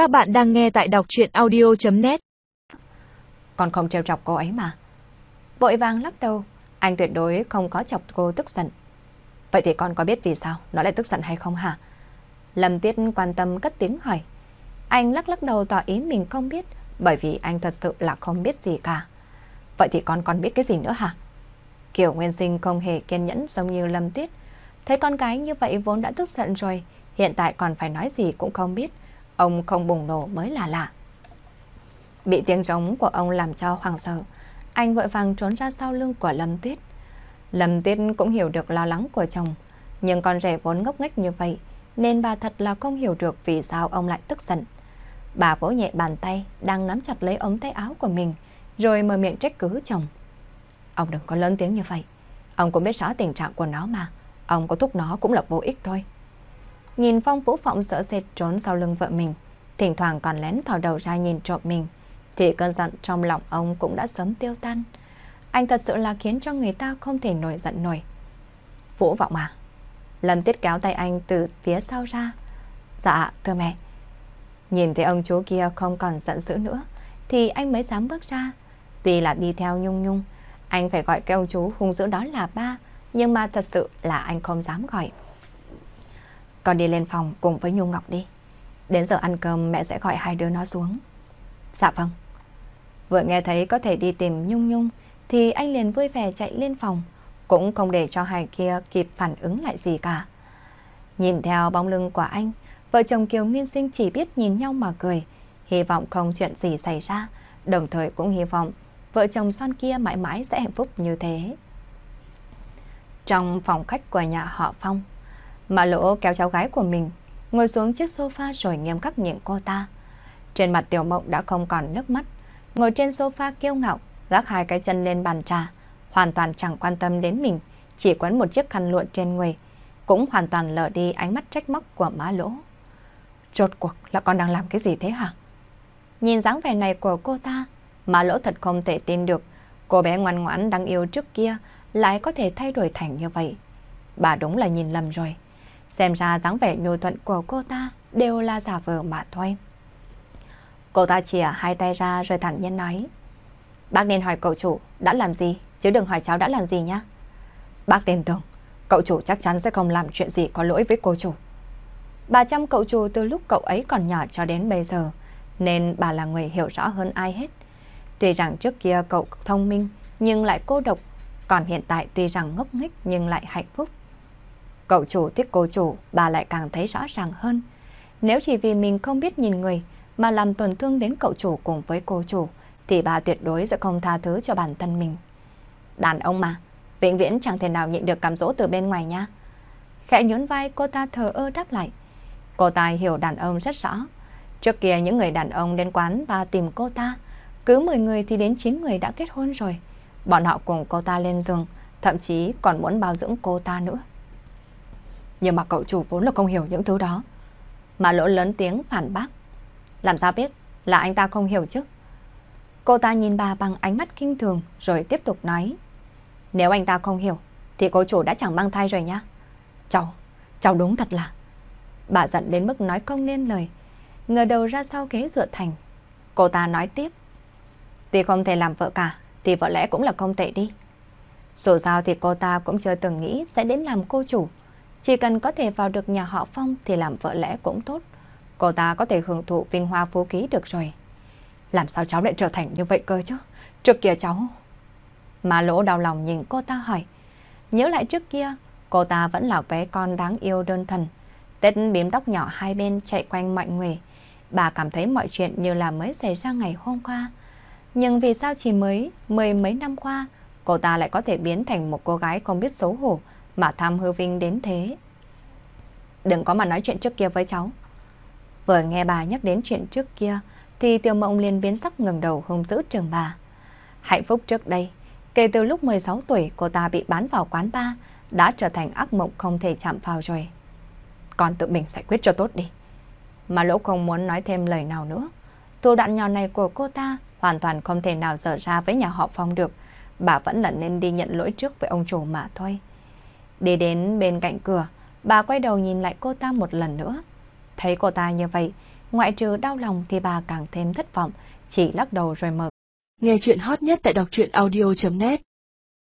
Các bạn đang nghe tại đọc chuyện audio.net còn không trêu chọc cô ấy mà. Vội vàng lắc đầu, anh tuyệt đối không có chọc cô tức giận. Vậy thì con có biết vì sao nó lại tức giận hay không hả? Lâm Tiết quan tâm cất tiếng hỏi. Anh lắc lắc đầu tỏ ý mình không biết, bởi vì anh thật sự là không biết gì cả. Vậy thì con còn biết cái gì nữa hả? Kiều Nguyên Sinh không hề kiên nhẫn giống như Lâm Tiết. Thấy con gái như vậy vốn đã tức giận rồi, hiện tại còn phải nói gì cũng không biết. Ông không bùng nổ mới là lạ. Bị tiếng rống của ông làm cho hoàng sợ, anh vội vàng trốn ra sau lưng của Lâm Tuyết. Lâm Tuyết cũng hiểu được lo lắng của chồng, nhưng con rể vốn ngốc nghếch như vậy, nên bà thật là không hiểu được vì sao ông lại tức giận. Bà vỗ nhẹ bàn tay, đang nắm chặt lấy ống tay áo của mình, rồi mở miệng trách cứ chồng. Ông đừng có lớn tiếng như vậy, ông cũng biết rõ tình trạng của nó mà, ông có thúc nó cũng là vô ích thôi. Nhìn Phong Vũ Phọng sợ sệt trốn sau lưng vợ mình, thỉnh thoảng còn lén thò đầu ra nhìn trộm mình, thì cơn giận trong lòng ông cũng đã sớm tiêu tan. Anh thật sự là khiến cho người ta không thể nổi giận nổi. Vũ Vọng à? Lâm Tiết kéo tay anh từ phía sau ra. Dạ, thưa mẹ. Nhìn thấy ông chú kia không còn giận dữ nữa, thì anh mới dám bước ra. Tuy là đi theo Nhung Nhung, anh phải gọi cái ông chú hung dữ đó là ba, nhưng mà thật sự là anh không dám gọi. Con đi lên phòng cùng với Nhung Ngọc đi. Đến giờ ăn cơm mẹ sẽ gọi hai đứa nó xuống. Dạ vâng. Vừa nghe thấy có thể đi tìm Nhung Nhung thì anh liền vui vẻ chạy lên phòng, cũng không để cho hai kia kịp phản ứng lại gì cả. Nhìn theo bóng lưng của anh, vợ chồng Kiều Nguyên Sinh chỉ biết nhìn nhau mà cười, hy vọng không chuyện gì xảy ra, đồng thời cũng hy vọng vợ chồng son kia mãi mãi sẽ hạnh phúc như thế. Trong phòng khách của nhà họ Phong, mã lỗ kéo cháu gái của mình, ngồi xuống chiếc sofa rồi nghiêm khắc nhìn cô ta. Trên mặt tiểu mộng đã không còn nước mắt, ngồi trên sofa kiêu ngạo, gác hai cái chân lên bàn trà, hoàn toàn chẳng quan tâm đến mình, chỉ quấn một chiếc khăn lụa trên người, cũng hoàn toàn lờ đi ánh mắt trách móc của má lỗ. Rốt cuộc là con đang làm cái gì thế hả? Nhìn dáng vẻ này của cô ta, má lỗ thật không thể tin được, cô bé ngoan ngoãn đang yêu trước kia lại có thể thay đổi thành như vậy. Bà đúng là nhìn lầm rồi. Xem ra dáng vẻ nhu thuận của cô ta đều là giả vờ mà thôi. Cô ta chìa à, hai tay ra rồi thẳng nhiên nói. Bác nên hỏi cậu chủ đã làm gì, chứ đừng hỏi cháu đã làm gì nhá. Bác tin tưởng, cậu chủ chắc chắn sẽ không làm chuyện gì có lỗi với cô chủ. Bà chăm cậu chủ từ lúc cậu ấy còn nhỏ cho đến bây giờ, nên bà là người hiểu rõ hơn ai hết. Tuy rằng trước kia cậu thông minh, nhưng lại cô độc, còn hiện tại tuy rằng ngốc nghếch nhưng lại hạnh phúc. Cậu chủ thích cô chủ, bà lại càng thấy rõ ràng hơn. Nếu chỉ vì mình không biết nhìn người mà làm tổn thương đến cậu chủ cùng với cô chủ, thì bà tuyệt đối sẽ không tha thứ cho bản thân mình. Đàn ông mà, vĩnh viễn chẳng thể nào nhịn được cảm dỗ từ bên ngoài nha. Khẽ nhún vai cô ta thờ ơ đáp lại. Cô ta hiểu đàn ông rất rõ. Trước kia những người đàn ông đến quán và tìm cô ta, cứ 10 người thì đến 9 người đã kết hôn rồi. Bọn họ cùng cô ta lên giường, thậm chí còn muốn bao dưỡng cô ta nữa. Nhưng mà cậu chủ vốn là không hiểu những thứ đó. Mà lỗ lớn tiếng phản bác. Làm sao biết là anh ta không hiểu chứ? Cô ta nhìn bà bằng ánh mắt kinh thường rồi tiếp tục nói. Nếu anh ta không hiểu thì cô chủ đã chẳng mang thai rồi nhá. Cháu, cháu đúng thật là. Bà giận đến mức nói không nên lời. Ngờ đầu ra sau ghế dựa thành. Cô ta nói tiếp. Tuy không thể làm vợ cả thì vợ lẽ cũng là không tệ đi. Dù sao thì cô ta cũng chưa từng nghĩ sẽ đến làm cô chủ. Chỉ cần có thể vào được nhà họ Phong thì làm vợ lẽ cũng tốt. Cô ta có thể hưởng thụ vinh hoa phú ký được rồi. Làm sao cháu lại trở thành như vậy cơ chứ? Trước kia cháu... Mà lỗ đau lòng nhìn cô ta hỏi. Nhớ lại trước kia, cô ta vẫn là bé con đáng yêu đơn thuần. Tết bím tóc nhỏ hai bên chạy quanh mọi người. Bà cảm thấy mọi chuyện như là mới xảy ra ngày hôm qua. Nhưng vì sao chỉ mới mười mấy năm qua, cô ta lại có thể biến thành một cô gái không biết xấu hổ, mà tham hư vinh đến thế. Đừng có mà nói chuyện trước kia với cháu. Vừa nghe bà nhắc đến chuyện trước kia, thì tiểu mộng liền biến sắc ngẩng đầu hung dữ trường bà. Hạnh phúc trước đây, kể từ lúc 16 tuổi cô ta bị bán vào quán bar, đã trở thành ác mộng không thể chạm vào rồi. Con tự mình giải quyết cho tốt đi. Mà lỗ không muốn nói thêm lời nào nữa. Thủ đoạn nhỏ này của cô ta hoàn toàn không thể nào dở ra với nhà họ Phong được. Bà vẫn là nên đi nhận lỗi trước với ông chủ mà thôi. Đi đến bên cạnh cửa, bà quay đầu nhìn lại cô ta một lần nữa. Thấy cô ta như vậy, ngoại trừ đau lòng thì bà càng thêm thất vọng, chỉ lắc đầu rồi mở. Nghe chuyện hot nhất tại đọc truyện audio.net